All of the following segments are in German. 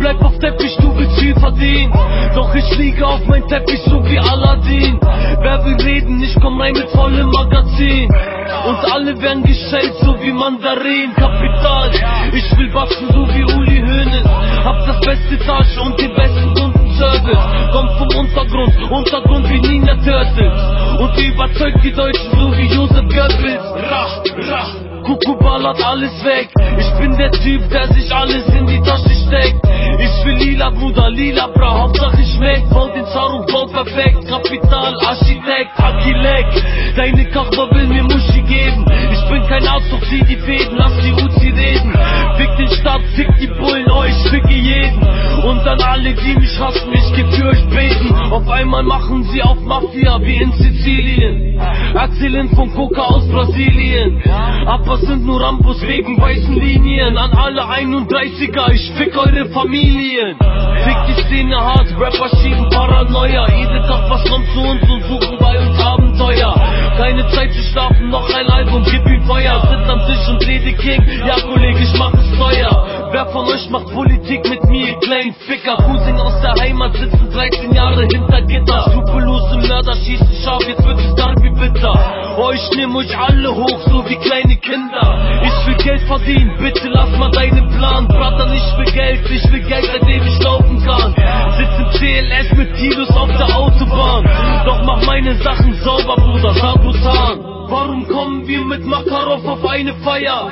bleib auf Teppich, du willst viel verdienen. Doch ich liege auf mein Teppich so wie Aladdin. Wer will reden, ich komm rein mit vollem Magazin. Und alle werden geschält, so wie Mandarin. Kapital, ich will wachsen, so wie Uli Hoeneß. Hab das beste Tasche und den besten Kundenservice. Kommt vom Untergrund, Untergrund wie Nina Turtles. Und überzeugt die Deutschen, so wie Josef Goebbels. Kuku ballert alles weg. Ich bin der Typ, der sich alles in die Tasche steckt. Ich will lila, Bruder, lila, bra, Hauptsache schmeckt. Bau den Zaruk, bau perfekt. Kapital, Architekt, Akilek. Deine Kachba will mir Muschi geben. Ich bin kein Arzt, doch zieh die Fäden, lass die Uzi reden. Fick den Stadt, fick die Bullen, oh, ich ficke jeden. Und dann alle, die mich hassen, ich geb für euch beten. Auf einmal machen sie auf Mafia, wie in Sizilien. Erzählen von Coca aus Brasilien. Aber sind nur Rambos wegen weißen Linien. An alle 31er, ich fick eure Familien. Fick die Szene hart, Rapper schieben Paranoia. Jeden Tag was kommt zu uns und suchen bei uns Abenteuer. Keine Zeit zu schlafen, noch ein Album, gib ihm Feuer. Sitz am Tisch und rede King, ja Kollege, ich mach es teuer. Wer von euch macht Politik mit mir, ihr kleinen Ficker? Cousin aus der Heimat sitzen 13 Jahre hinter Gitter. Skrupellose Mörder schießen scharf, jetzt wird es dann wie bitter. Oh, ich nehm euch alle hoch, so wie kleine Kinder. Ich will Geld verdienen, bitte lass mal deinen Plan. Brother, ich will Geld, ich will Geld, seitdem ich laufen kann. Sitz im CLS mit Tilos auf der Autobahn. Doch mach meine Sachen sauber, Bruder, Sabotan. Warum kommen wir mit Makarov auf eine Feier?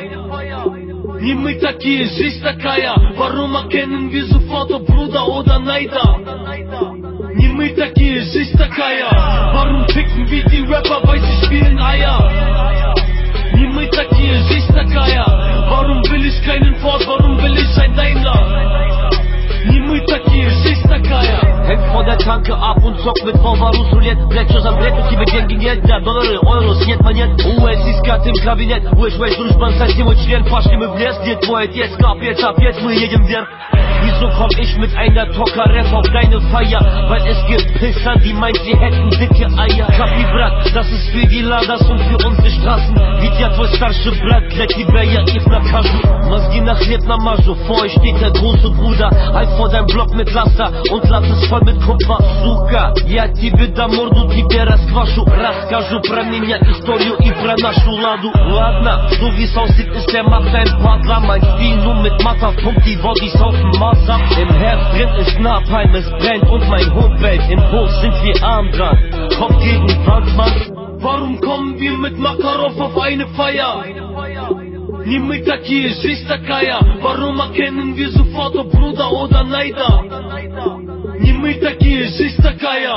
Nie mit такие, жизнь такая Warum erkennen wir sofort, ob Bruder oder Neider? Nie мы такие, жизнь такая Warum ficken wir die Rapper, weil sie spielen Eier? Nie мы такие, жизнь такая Warum will ich keinen Ford, warum will ich ein Daimler? Nie мы такие, жизнь такая Hängt vor der Tanke ab und zockt Powarus rulet Brak przez Ambretu, ciebie dzięki nie da. Dolary, euro, sniet maniet US i skatym kabinet. Łyż, łyż, róż, ban, sesji, łyż, len Poszliśmy w les, nie twoje jest Kapiec, a piec, my jedziemy w Wieso komm ich mit einer Tokarev auf deine Feier? Weil es gibt Pisser, die meint, sie hätten dicke Eier Kapibrat, das ist für die Ladas und für unsere Straßen. Wie Widzia twój starszy brat, dla die Bayer ich nakażu Mazgi na chleb na marzu, vor euch steht der große Bruder Halt vor deinem Block mit Laster und lass es voll mit Kupfer Suka, Сука, я тебе до морду тебе расквашу Расскажу про меня историю и про нашу ладу Ладно, so wie's aussieht ist der macht ein Partner Mein Spiel nur mit Matter, pumpt die Bodies auf dem Mars ab Im Herz drin ist Napalm, es brennt und mein Hund bellt Im Hof sind wir arm dran, Kopf gegen Wand, Mann Warum kommen wir mit Makarov auf eine Feier? Nie мы такие, жизнь такая Warum erkennen wir sofort, ob Bruder oder Neider? Nie мы такие, жизнь такая